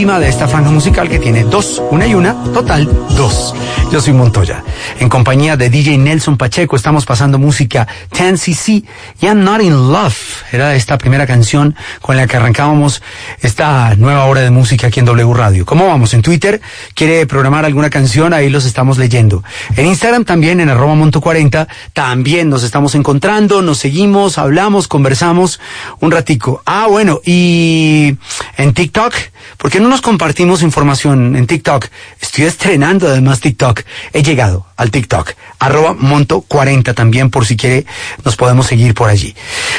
última de esta franja musical que tiene dos, una y una, total dos. Yo soy Montoya. En compañía de DJ Nelson Pacheco estamos pasando música 10cc y I'm Not in Love. Era esta primera canción con la que arrancábamos esta nueva hora de música aquí en W Radio. ¿Cómo vamos? En Twitter, ¿quiere programar alguna canción? Ahí los estamos leyendo. En Instagram también, en arroba monto 40, también nos estamos encontrando, nos seguimos, hablamos, conversamos un ratico. Ah, bueno, y en TikTok, ¿por qué no nos compartimos información en TikTok? Estoy estrenando además TikTok. He llegado al TikTok, arroba monto 40 también por si quiere nos podemos seguir por allí.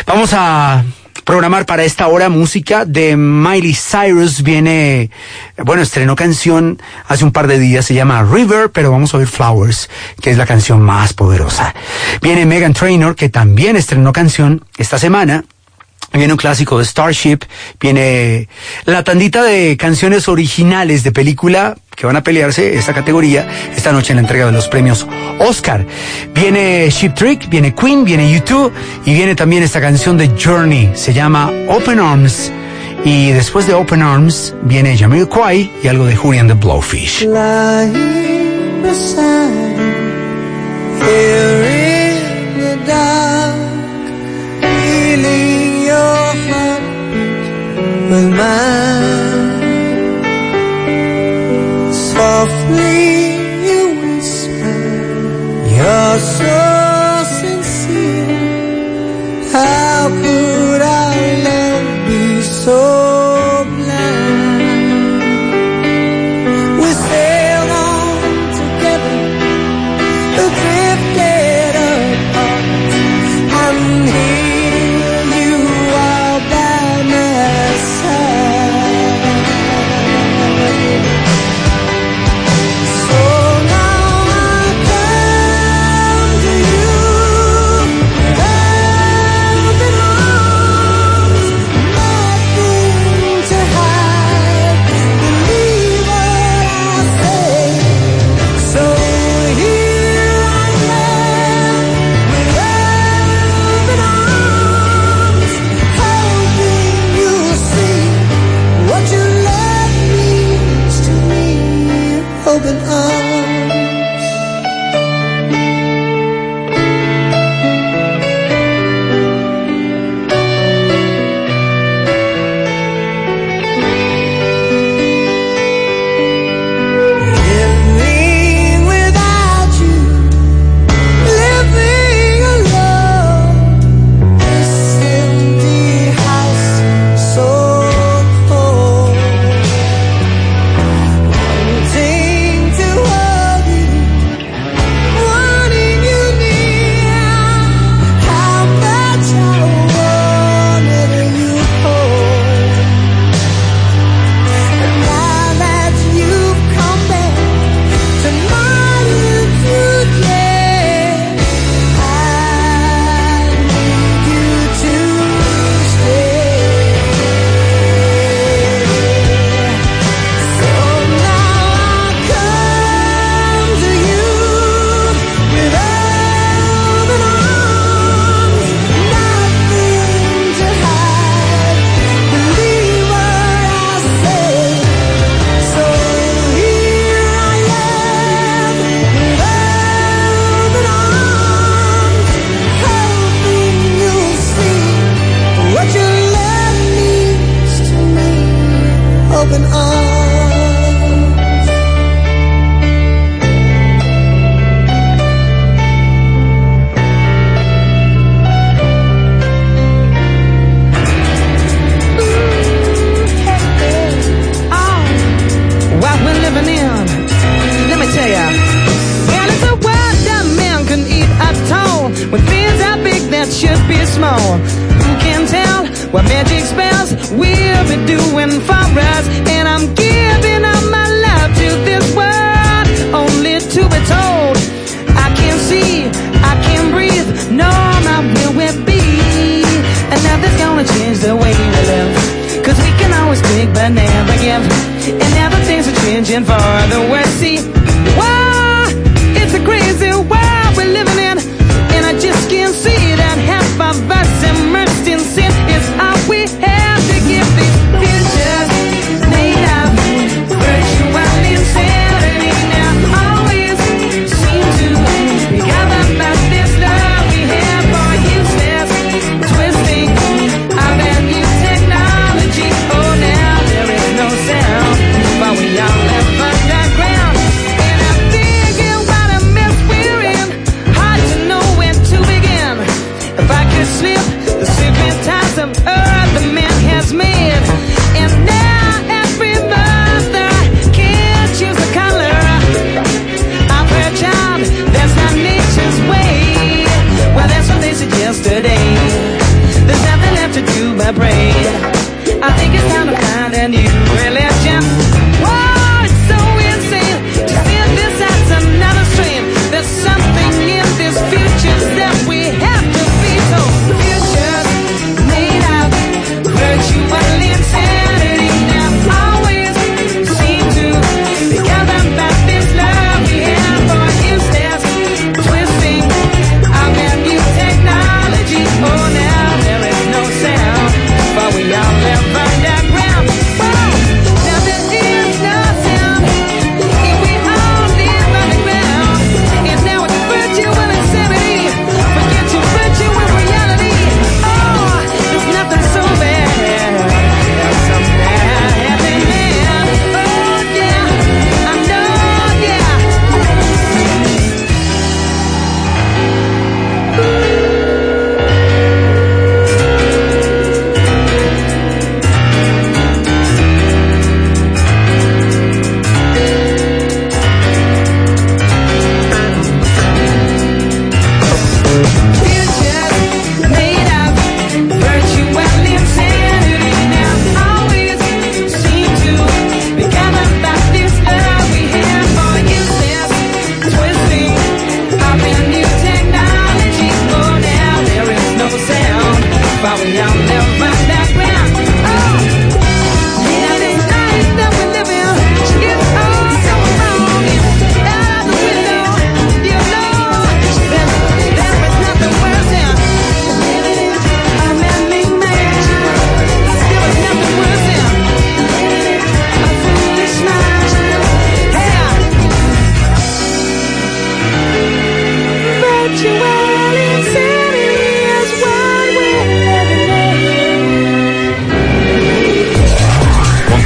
Vamos a programar para esta hora música de Miley Cyrus. Viene, bueno, estrenó canción hace un par de días, se llama River, pero vamos a oír Flowers, que es la canción más poderosa. Viene Megan Trainor, que también estrenó canción esta semana. Viene un clásico de Starship, viene la tandita de canciones originales de película que van a pelearse esta categoría esta noche en la entrega de los premios Oscar. Viene Ship Trick, viene Queen, viene U2 y viene también esta canción de Journey, se llama Open Arms. Y después de Open Arms viene Jamiroquai y algo de Julian the Blowfish. Mine. Softly you whisper, you're so sincere. How could our love be so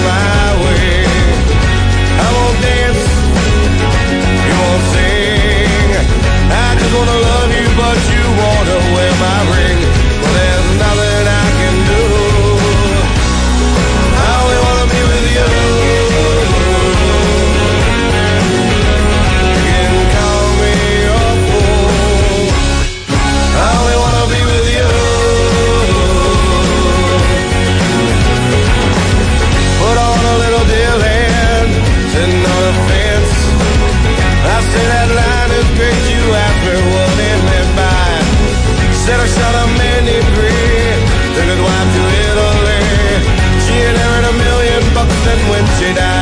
life Jedi.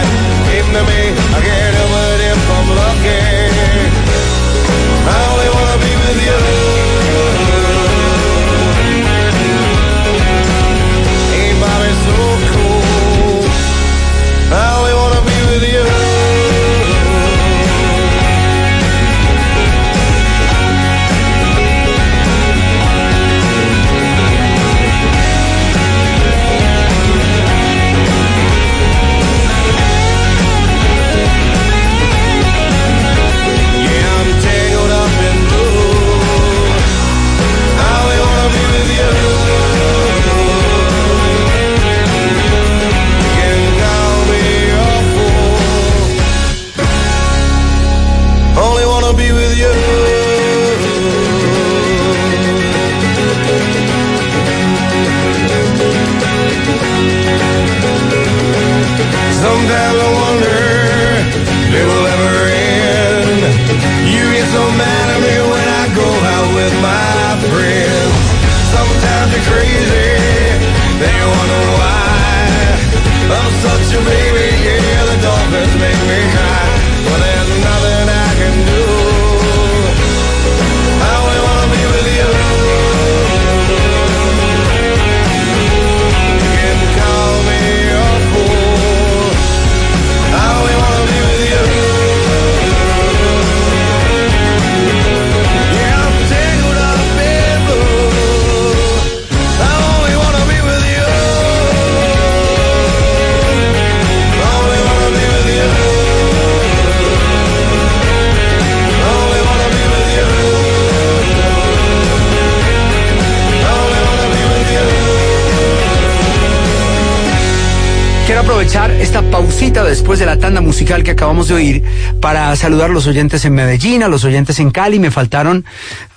Tanda musical que acabamos de oír para saludar a los oyentes en Medellín, a los oyentes en Cali. Me faltaron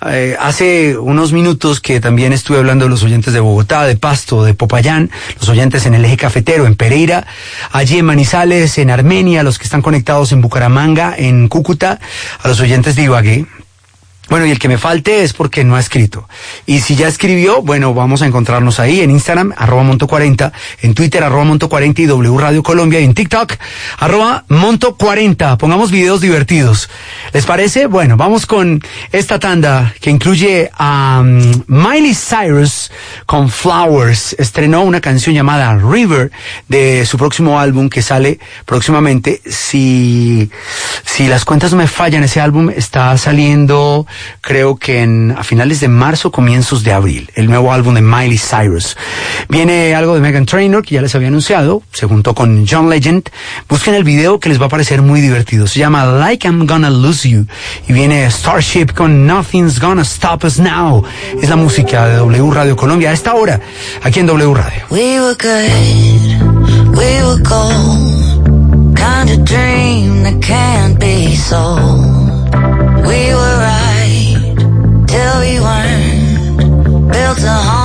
eh, hace unos minutos que también estuve hablando de los oyentes de Bogotá, de Pasto, de Popayán, los oyentes en el eje cafetero, en Pereira, allí en Manizales, en Armenia, los que están conectados en Bucaramanga, en Cúcuta, a los oyentes de Ibagué, Bueno, y el que me falte es porque no ha escrito. Y si ya escribió, bueno, vamos a encontrarnos ahí en Instagram, arroba monto40, en Twitter, arroba monto40 y W Radio Colombia, y en TikTok, arroba monto40. Pongamos videos divertidos. ¿Les parece? Bueno, vamos con esta tanda que incluye a um, Miley Cyrus con Flowers. Estrenó una canción llamada River de su próximo álbum que sale próximamente. Si, si las cuentas no me fallan, ese álbum está saliendo creo que en, a finales de marzo, comienzos de abril, el nuevo álbum de Miley Cyrus. Viene algo de Megan Trainor, que ya les había anunciado, se juntó con John Legend. Busquen el video que les va a parecer muy divertido. Se llama Like I'm Gonna Lose You. Y viene Starship con Nothing's Gonna Stop Us Now. Es la música de W Radio Colombia a esta hora, aquí en W Radio. We were good, we were kind of dream that can't be. We were everyone built a home.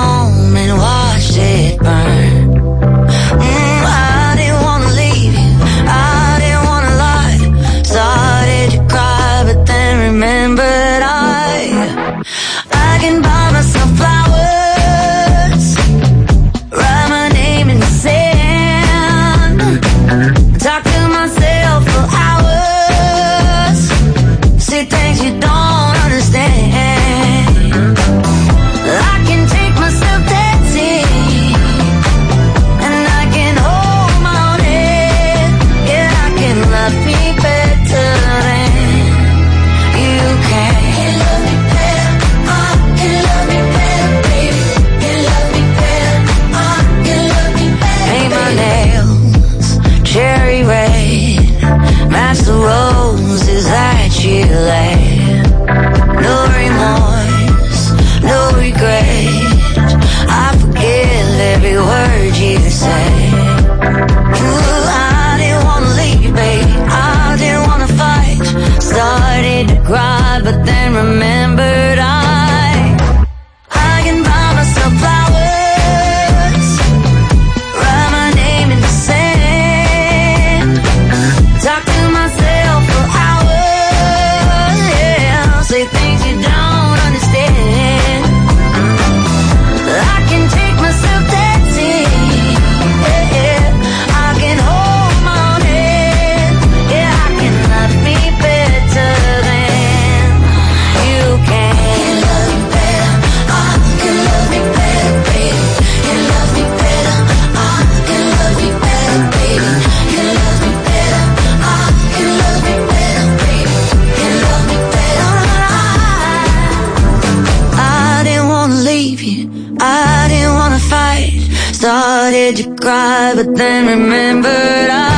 said you cried, but then remembered I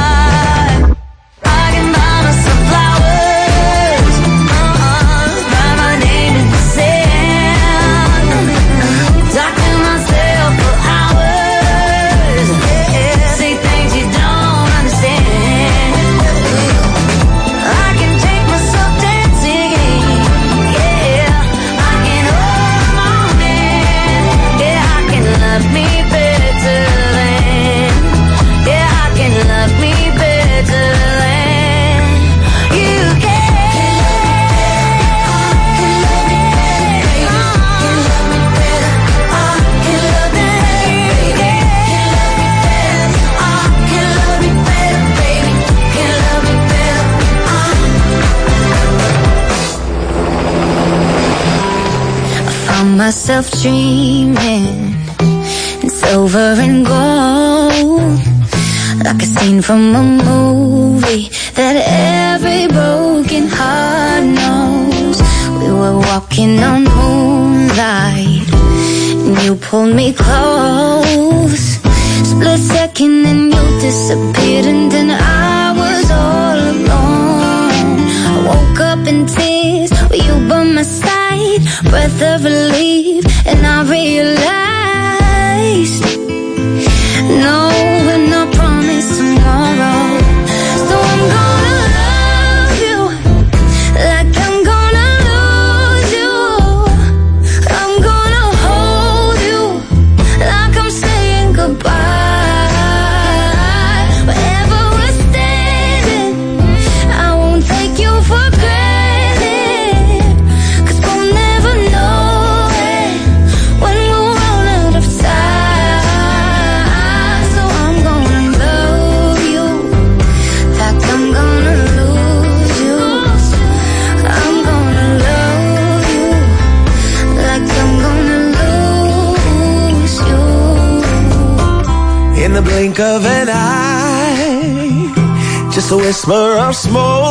myself dreaming. In silver and gold, like a scene from a movie that every broken heart knows. We were walking on moonlight, and you pulled me close. Split second, and you disappeared, and then I was all alone. I woke up in tears, with you by my side? Breath of life. whisper of smoke.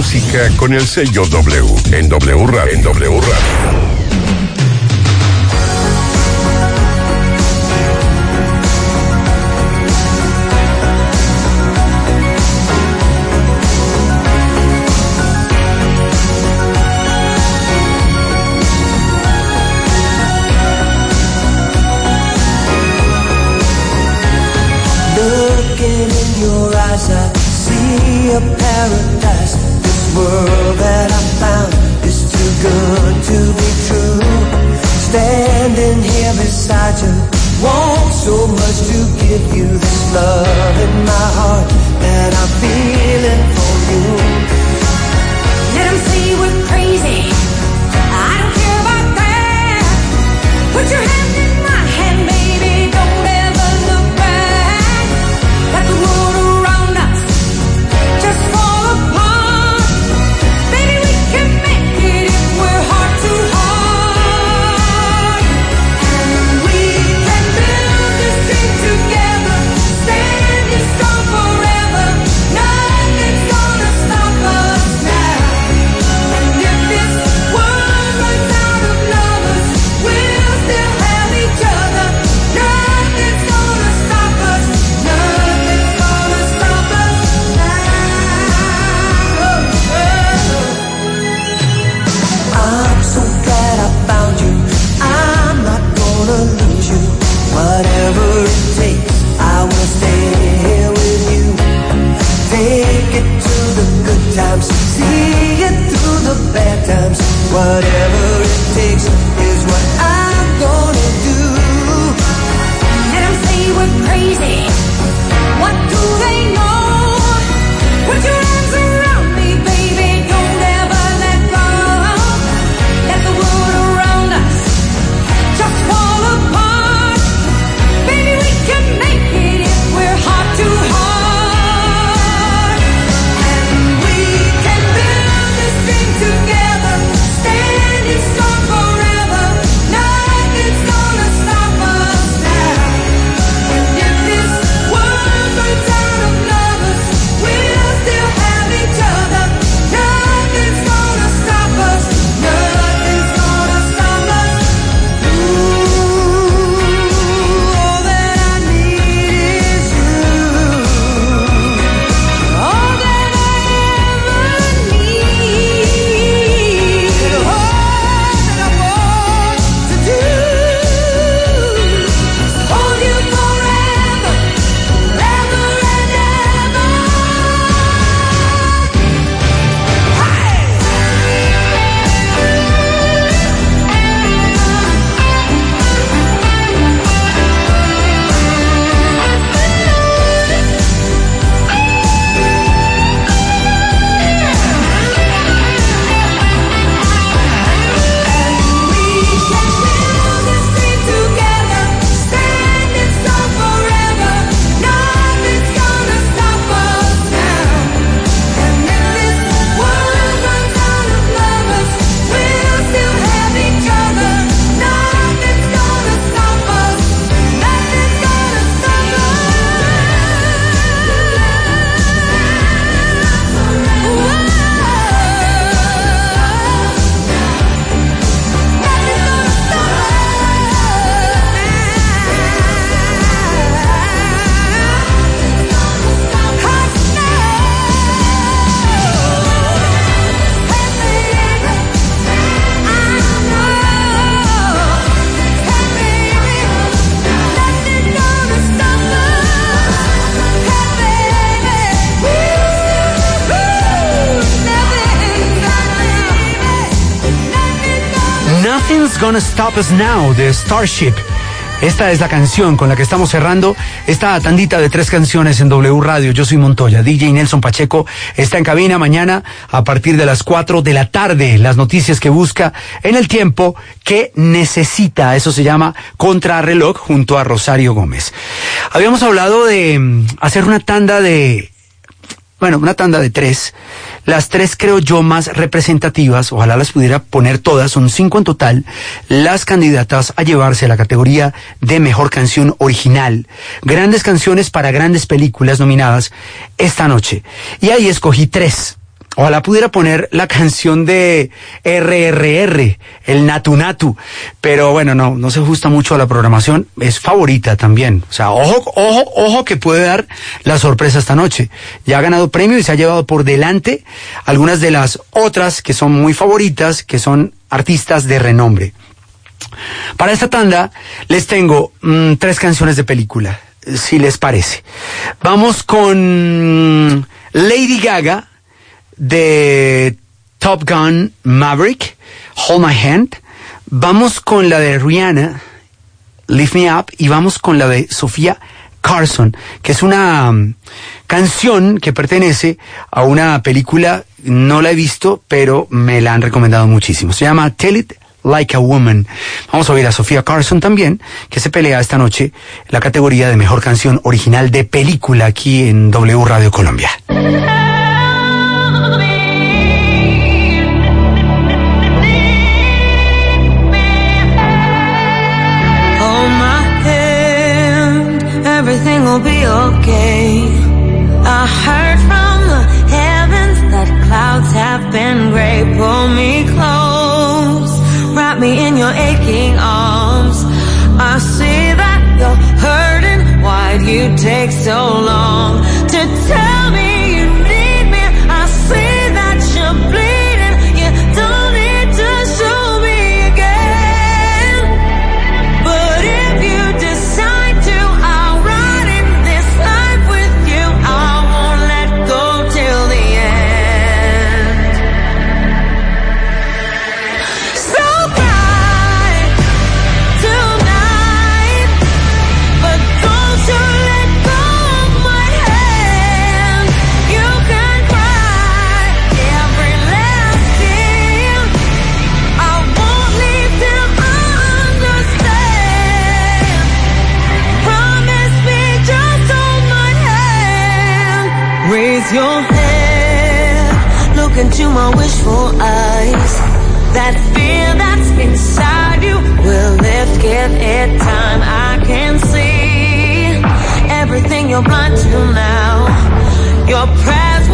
música con el sello W en W Radio. En w Radio. love in my heart. Nothing's Gonna Stop Us Now de Starship. Esta es la canción con la que estamos cerrando esta tandita de tres canciones en W Radio. Yo soy Montoya, DJ Nelson Pacheco está en cabina mañana a partir de las cuatro de la tarde. Las noticias que busca en el tiempo que necesita. Eso se llama Contrarreloj junto a Rosario Gómez. Habíamos hablado de mm, hacer una tanda de, bueno, una tanda de tres las tres creo yo más representativas, ojalá las pudiera poner todas, son cinco en total, las candidatas a llevarse a la categoría de mejor canción original. Grandes canciones para grandes películas nominadas esta noche. Y ahí escogí tres. Ojalá pudiera poner la canción de RRR, el Natu Natu, pero bueno, no, no se ajusta mucho a la programación, es favorita también. O sea, ojo, ojo, ojo que puede dar la sorpresa esta noche. Ya ha ganado premio y se ha llevado por delante algunas de las otras que son muy favoritas, que son artistas de renombre. Para esta tanda les tengo mm, tres canciones de película, si les parece. Vamos con Lady Gaga de Top Gun Maverick, Hold My Hand. Vamos con la de Rihanna, Lift Me Up, y vamos con la de Sofía Carson, que es una mm, canción que pertenece a una película, no la he visto, pero me la han recomendado muchísimo. Se llama Tell It Like a Woman. Vamos a oír a Sofía Carson también, que se pelea esta noche la categoría de mejor canción original de película aquí en W Radio Colombia. Take so long can see everything you're blind to now. Your prayers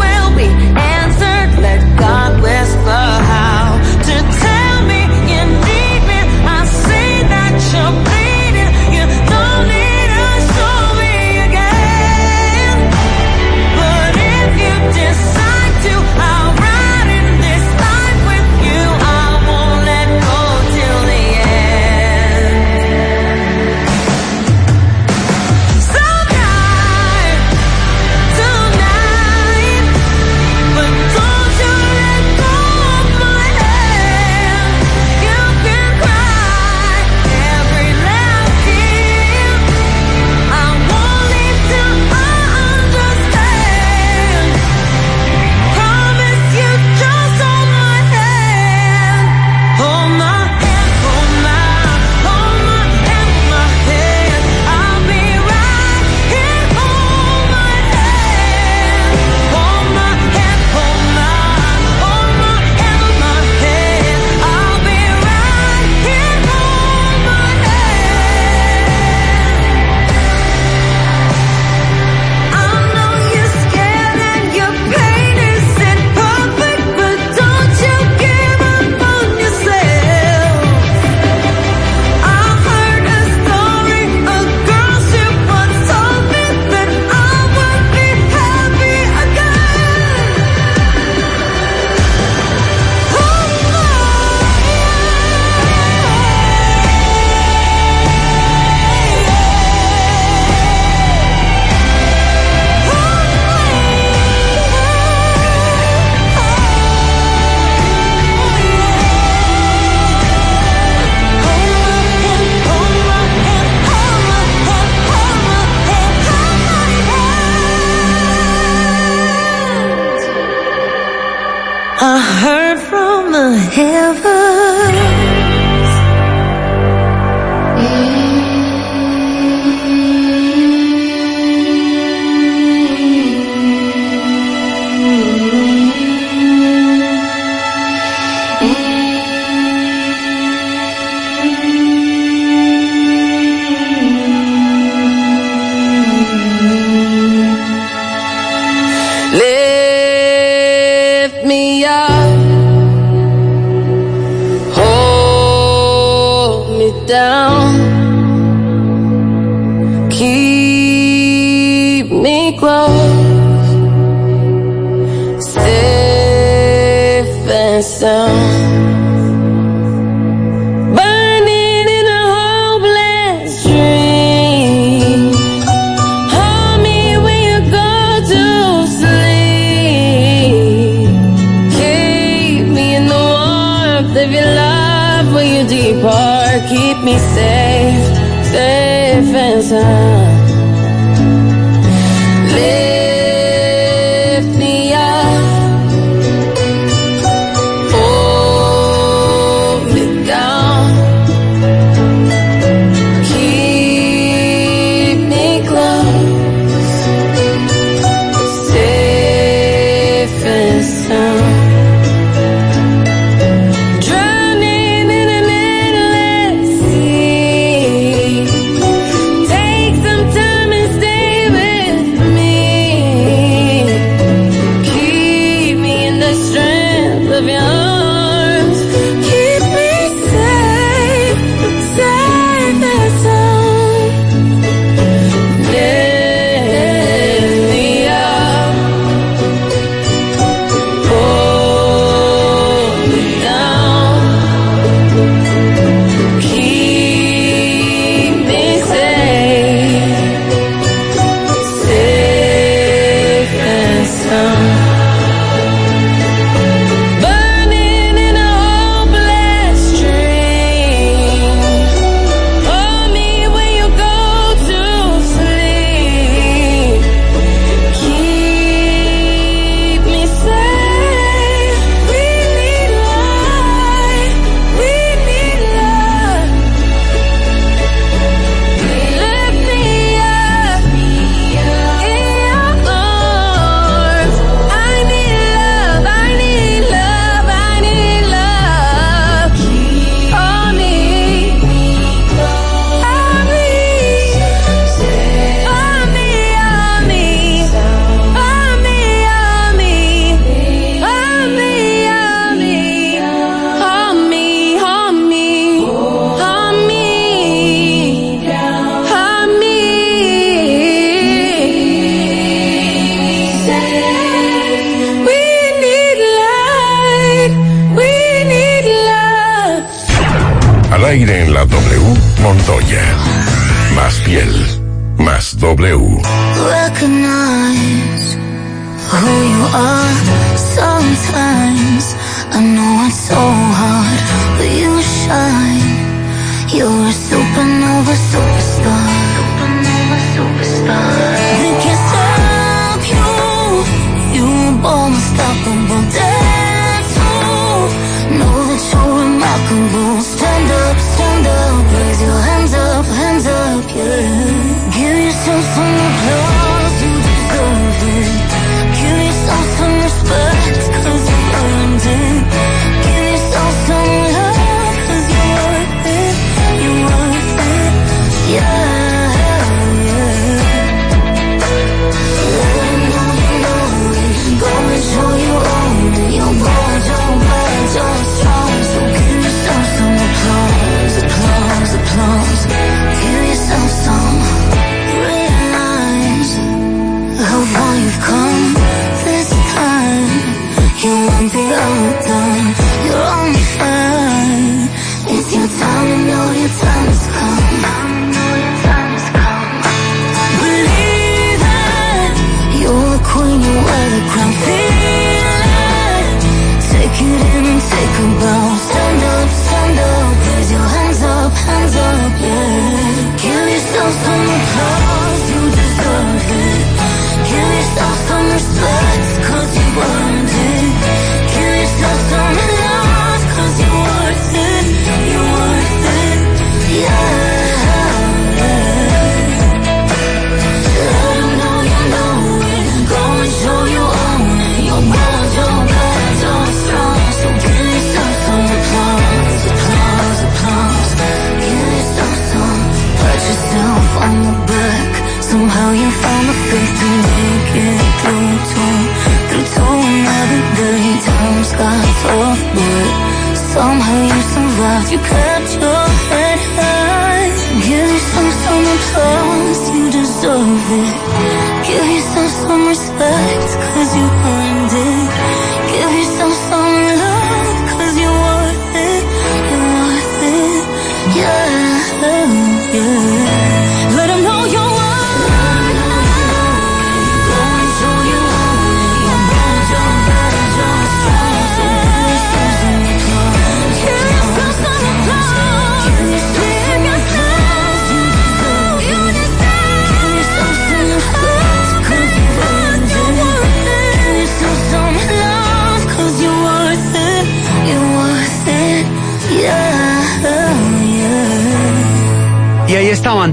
know you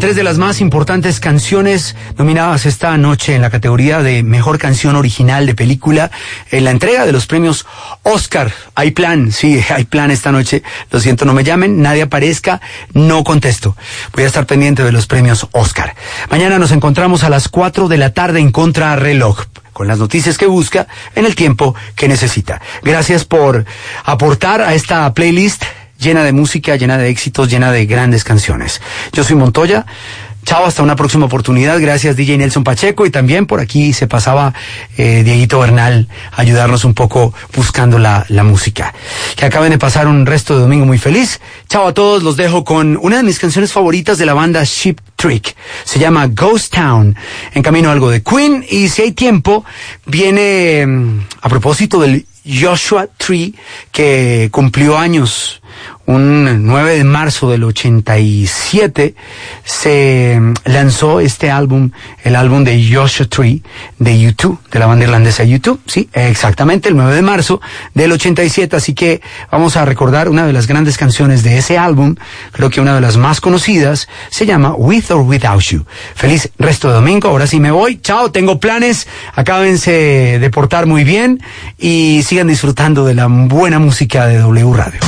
tres de las más importantes canciones nominadas esta noche en la categoría de Mejor Canción Original de Película en la entrega de los premios Oscar. Hay plan, sí, hay plan esta noche. Lo siento, no me llamen, nadie aparezca, no contesto. Voy a estar pendiente de los premios Oscar. Mañana nos encontramos a las 4 de la tarde en Contra Reloj con las noticias que busca en el tiempo que necesita. Gracias por aportar a esta playlist llena de música, llena de éxitos, llena de grandes canciones. Yo soy Montoya. Chao, hasta una próxima oportunidad. Gracias DJ Nelson Pacheco y también por aquí se pasaba eh, Dieguito Bernal a ayudarnos un poco buscando la, la música. Que acaben de pasar un resto de domingo muy feliz. Chao a todos, los dejo con una de mis canciones favoritas de la banda Ship Trick. Se llama Ghost Town. En camino algo de Queen y si hay tiempo viene mm, a propósito del Joshua Tree que cumplió años. Un 9 de marzo del 87 se lanzó este álbum, el álbum de Joshua Tree de YouTube, de la banda irlandesa YouTube, sí, exactamente el 9 de marzo del 87, así que vamos a recordar una de las grandes canciones de ese álbum, creo que una de las más conocidas, se llama With or Without You. Feliz resto de domingo, ahora sí me voy, chao, tengo planes, acábense de portar muy bien. Y sigan disfrutando de la buena música de W Radio.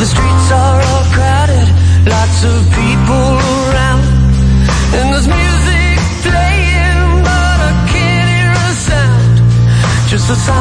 Streets society.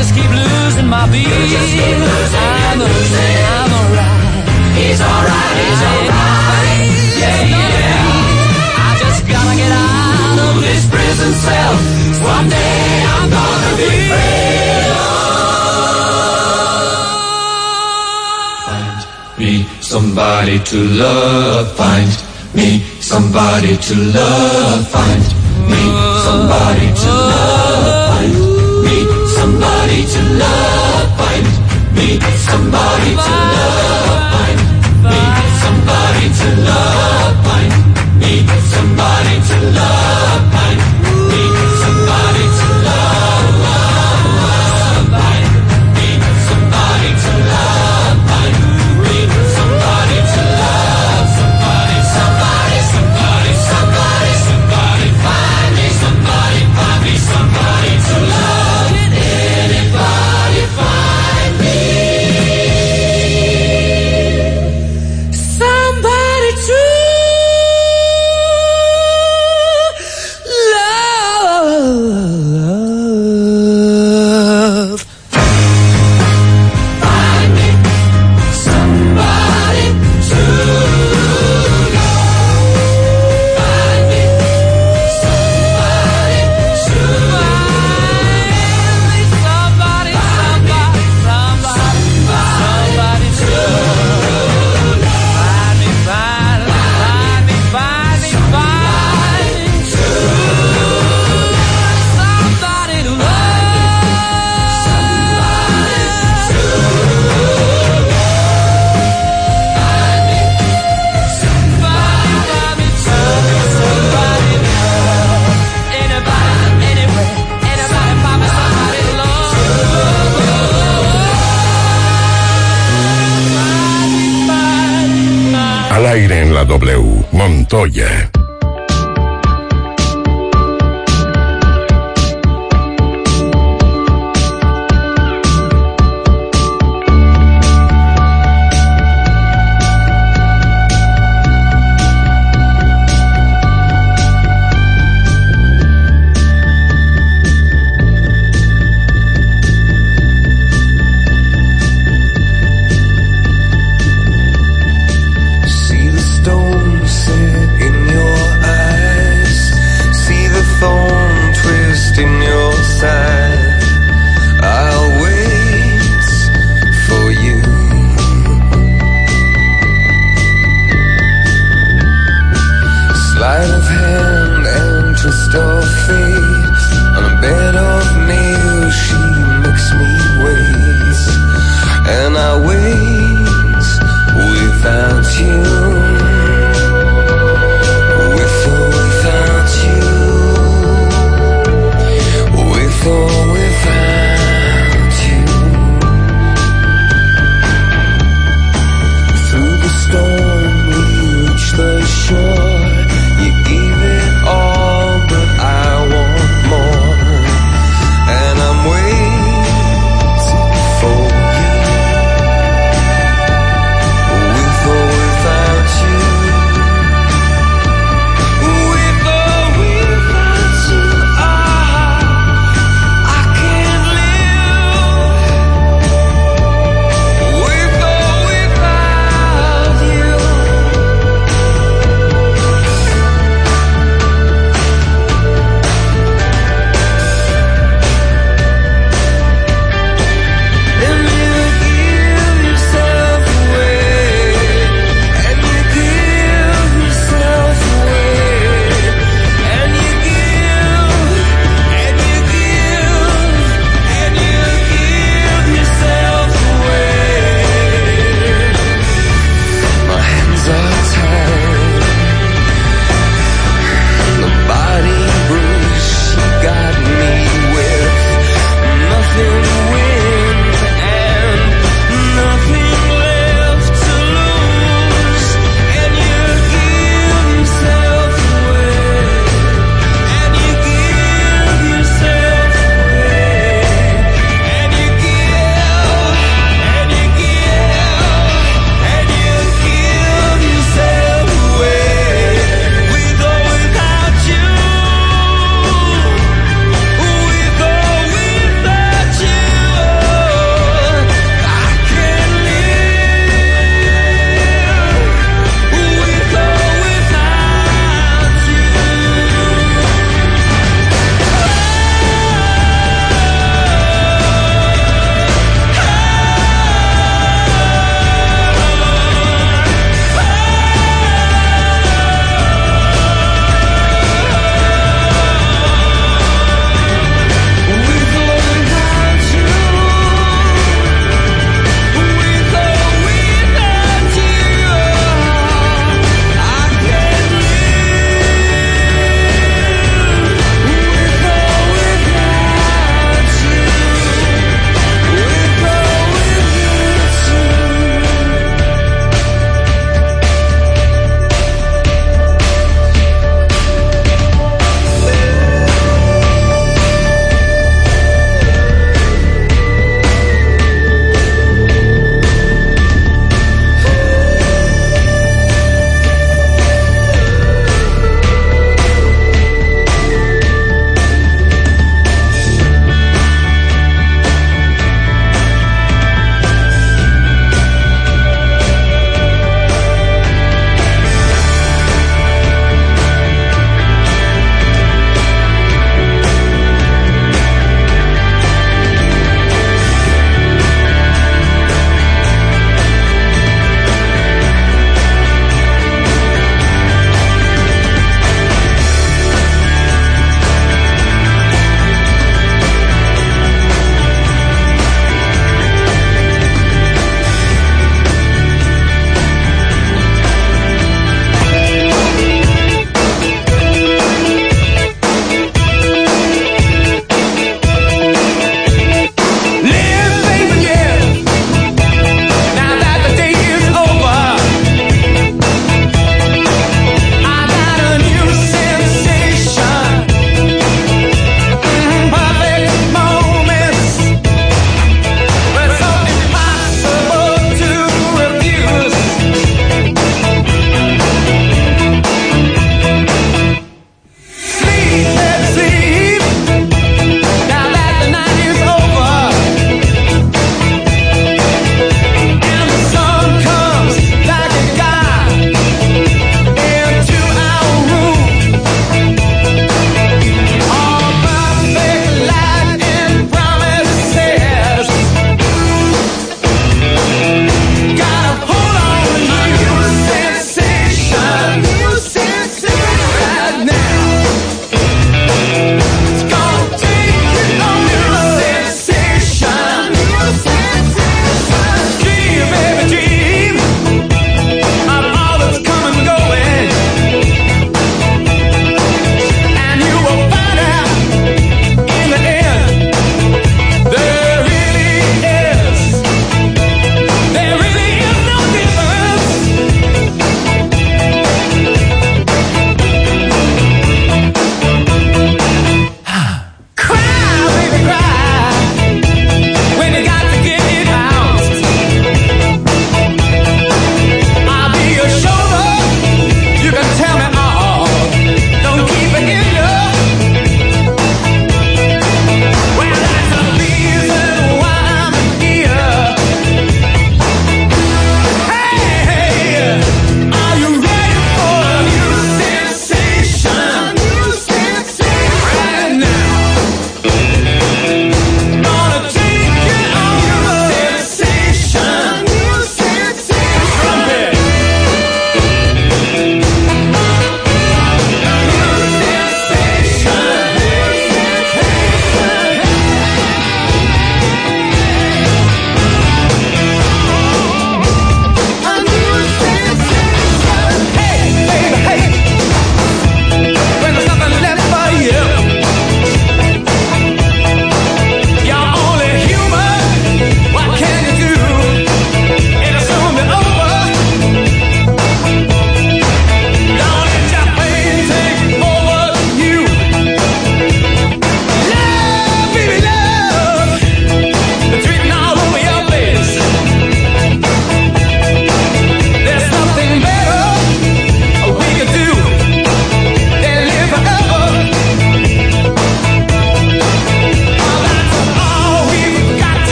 just keep losing my beat. You just keep losing, I'm, a, losing. I'm alright. He's alright, he's alright. Yeah, yeah. I just gotta get out of this prison cell. One I'm gonna be free. Find me somebody to love. Find me somebody to love. Find me somebody to love, find me somebody, somebody. to desarrolla.